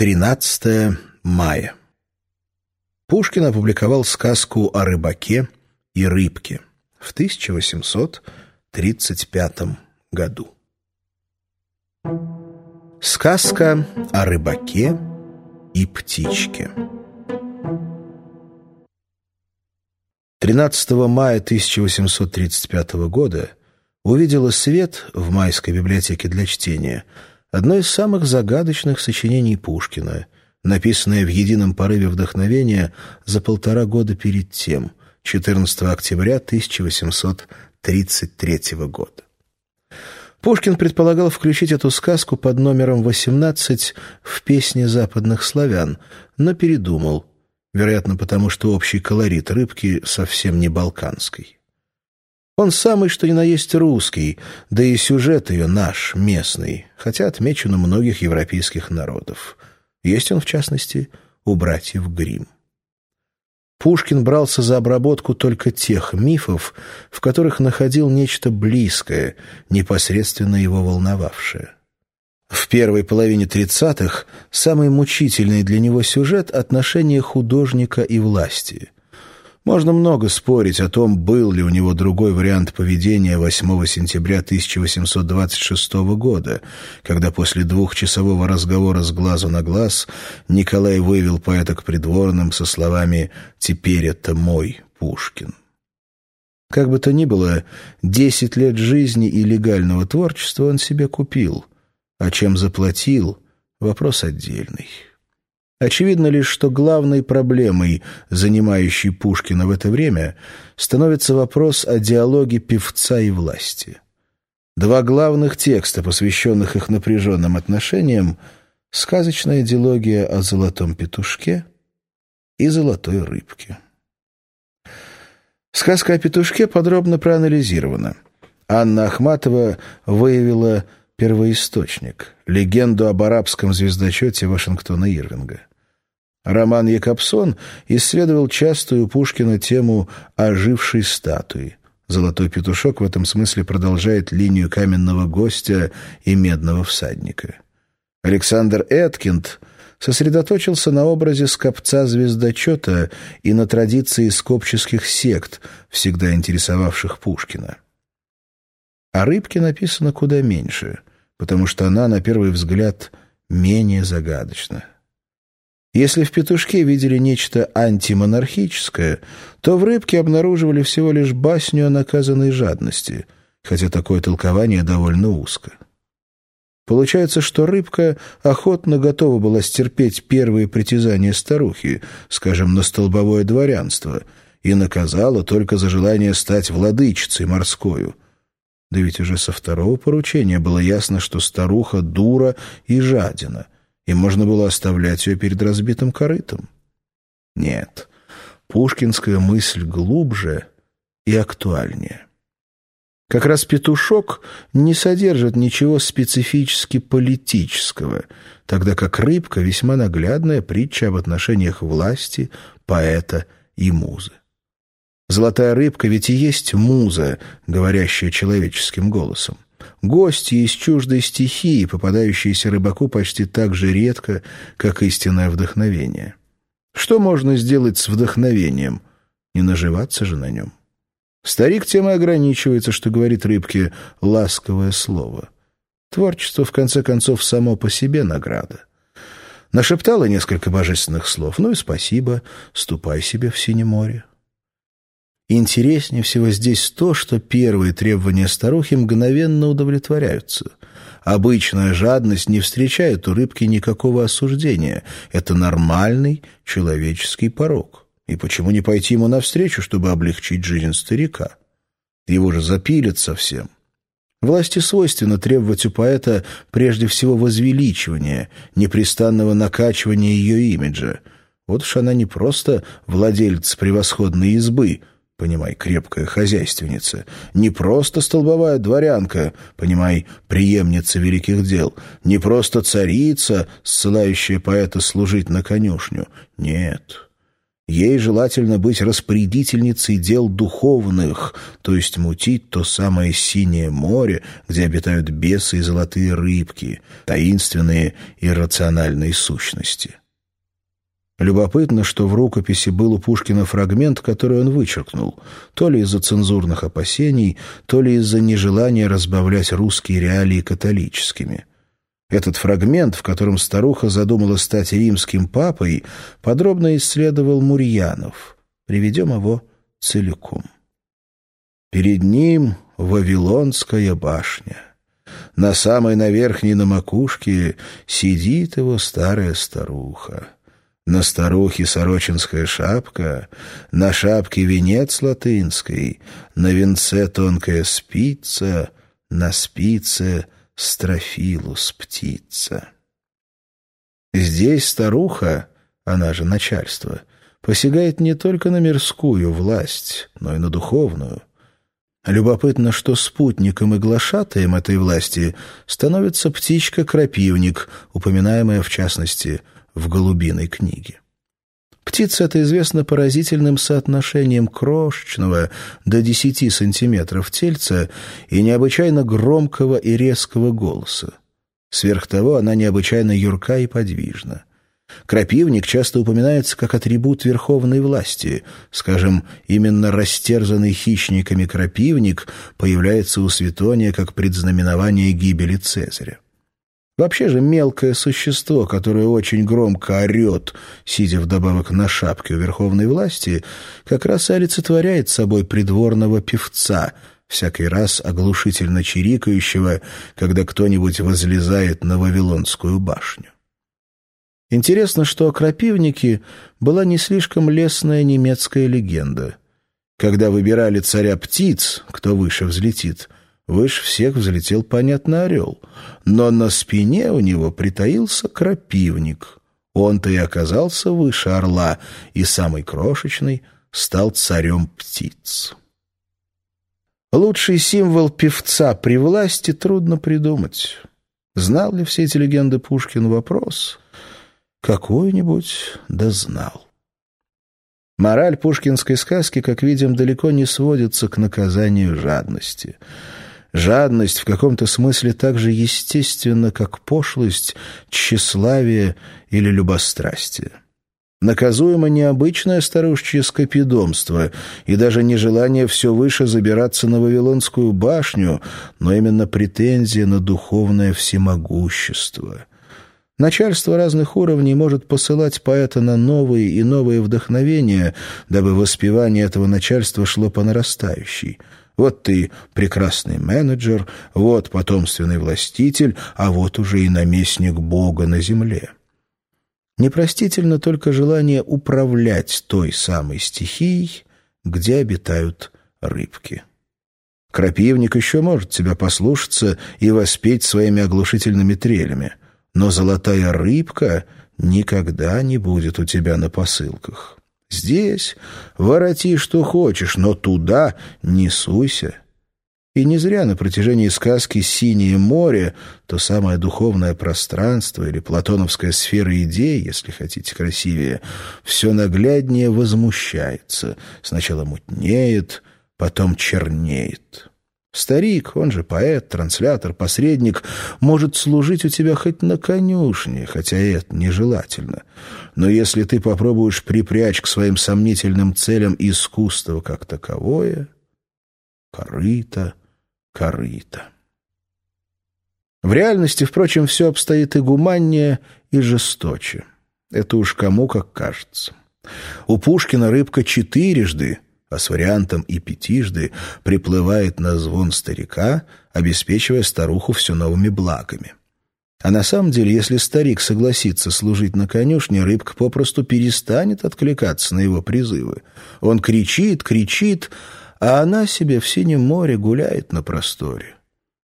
13 мая. Пушкин опубликовал сказку о рыбаке и рыбке в 1835 году. Сказка о рыбаке и птичке. 13 мая 1835 года увидела свет в Майской библиотеке для чтения одно из самых загадочных сочинений Пушкина, написанное в едином порыве вдохновения за полтора года перед тем, 14 октября 1833 года. Пушкин предполагал включить эту сказку под номером 18 в «Песне западных славян», но передумал, вероятно, потому что общий колорит рыбки совсем не балканский. Он самый, что ни на есть русский, да и сюжет ее наш, местный, хотя отмечен у многих европейских народов. Есть он, в частности, у братьев Гримм. Пушкин брался за обработку только тех мифов, в которых находил нечто близкое, непосредственно его волновавшее. В первой половине тридцатых самый мучительный для него сюжет — отношения художника и власти — можно много спорить о том, был ли у него другой вариант поведения 8 сентября 1826 года, когда после двухчасового разговора с глазу на глаз Николай вывел поэта к придворным со словами «Теперь это мой Пушкин». Как бы то ни было, десять лет жизни и легального творчества он себе купил, а чем заплатил — вопрос отдельный. Очевидно лишь, что главной проблемой, занимающей Пушкина в это время, становится вопрос о диалоге певца и власти. Два главных текста, посвященных их напряженным отношениям, сказочная диалогия о золотом петушке и золотой рыбке. Сказка о петушке подробно проанализирована. Анна Ахматова выявила первоисточник — легенду об арабском звездочете Вашингтона Ирвинга. Роман Якобсон исследовал частую Пушкина тему ожившей статуи. «Золотой петушок» в этом смысле продолжает линию каменного гостя и медного всадника. Александр Эткинд сосредоточился на образе скопца-звездочета и на традиции скопческих сект, всегда интересовавших Пушкина. О рыбке написано куда меньше, потому что она, на первый взгляд, менее загадочна. Если в петушке видели нечто антимонархическое, то в рыбке обнаруживали всего лишь басню о наказанной жадности, хотя такое толкование довольно узко. Получается, что рыбка охотно готова была стерпеть первые притязания старухи, скажем, на столбовое дворянство, и наказала только за желание стать владычицей морскою. Да ведь уже со второго поручения было ясно, что старуха дура и жадина — и можно было оставлять ее перед разбитым корытом. Нет, пушкинская мысль глубже и актуальнее. Как раз «Петушок» не содержит ничего специфически политического, тогда как «Рыбка» — весьма наглядная притча об отношениях власти, поэта и музы. «Золотая рыбка» ведь и есть муза, говорящая человеческим голосом. Гости из чуждой стихии, попадающиеся рыбаку почти так же редко, как истинное вдохновение. Что можно сделать с вдохновением? Не наживаться же на нем. Старик тем и ограничивается, что говорит рыбке «ласковое слово». Творчество, в конце концов, само по себе награда. Нашептала несколько божественных слов. Ну и спасибо, ступай себе в синее море. Интереснее всего здесь то, что первые требования старухи мгновенно удовлетворяются. Обычная жадность не встречает у рыбки никакого осуждения. Это нормальный человеческий порог. И почему не пойти ему навстречу, чтобы облегчить жизнь старика? Его же запилят совсем. Власти свойственно требовать у поэта прежде всего возвеличивания, непрестанного накачивания ее имиджа. Вот уж она не просто владелец превосходной избы — понимай, крепкая хозяйственница, не просто столбовая дворянка, понимай, преемница великих дел, не просто царица, ссылающая поэта служить на конюшню. Нет. Ей желательно быть распорядительницей дел духовных, то есть мутить то самое синее море, где обитают бесы и золотые рыбки, таинственные и рациональные сущности. Любопытно, что в рукописи был у Пушкина фрагмент, который он вычеркнул, то ли из-за цензурных опасений, то ли из-за нежелания разбавлять русские реалии католическими. Этот фрагмент, в котором старуха задумала стать римским папой, подробно исследовал Мурьянов. Приведем его целиком. Перед ним Вавилонская башня. На самой на верхней на макушке сидит его старая старуха. На старухе сорочинская шапка, на шапке венец латынский, на венце тонкая спица, на спице — Строфилус птица. Здесь старуха, она же начальство, посягает не только на мирскую власть, но и на духовную. Любопытно, что спутником и глашатаем этой власти становится птичка-крапивник, упоминаемая в частности в «Голубиной книге». Птица эта известна поразительным соотношением крошечного до 10 сантиметров тельца и необычайно громкого и резкого голоса. Сверх того, она необычайно юрка и подвижна. Крапивник часто упоминается как атрибут верховной власти. Скажем, именно растерзанный хищниками крапивник появляется у Светония как предзнаменование гибели Цезаря. Вообще же мелкое существо, которое очень громко орет, сидя вдобавок на шапке у верховной власти, как раз и олицетворяет собой придворного певца, всякий раз оглушительно чирикающего, когда кто-нибудь возлезает на Вавилонскую башню. Интересно, что о крапивнике была не слишком лесная немецкая легенда. Когда выбирали царя птиц, кто выше взлетит — Выше всех взлетел, понятно, орел, но на спине у него притаился крапивник. Он-то и оказался выше орла, и самый крошечный стал царем птиц. Лучший символ певца при власти трудно придумать. Знал ли все эти легенды Пушкин вопрос? Какой-нибудь да знал. Мораль пушкинской сказки, как видим, далеко не сводится к наказанию жадности — Жадность в каком-то смысле так же естественна, как пошлость, тщеславие или любострастие. Наказуемо необычное старушечье скопидомство и даже нежелание все выше забираться на Вавилонскую башню, но именно претензия на духовное всемогущество. Начальство разных уровней может посылать поэта на новые и новые вдохновения, дабы воспевание этого начальства шло по нарастающей – вот ты прекрасный менеджер, вот потомственный властитель, а вот уже и наместник Бога на земле. Непростительно только желание управлять той самой стихией, где обитают рыбки. Крапивник еще может тебя послушаться и воспеть своими оглушительными трелями, но золотая рыбка никогда не будет у тебя на посылках. Здесь вороти что хочешь, но туда не суйся. И не зря на протяжении сказки «Синее море» то самое духовное пространство или платоновская сфера идей, если хотите красивее, все нагляднее возмущается. Сначала мутнеет, потом чернеет. Старик, он же поэт, транслятор, посредник, может служить у тебя хоть на конюшне, хотя и это нежелательно. Но если ты попробуешь припрячь к своим сомнительным целям искусство как таковое, корыто, корыто. В реальности, впрочем, все обстоит и гуманнее, и жесточе. Это уж кому как кажется. У Пушкина рыбка четырежды — а с вариантом и пятижды приплывает на звон старика, обеспечивая старуху все новыми благами. А на самом деле, если старик согласится служить на конюшне, рыбка попросту перестанет откликаться на его призывы. Он кричит, кричит, а она себе в синем море гуляет на просторе.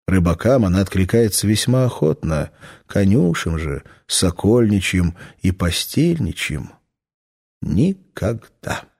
Рыбакам она откликается весьма охотно, конюшем же, сокольничьим и постельничьим — никогда.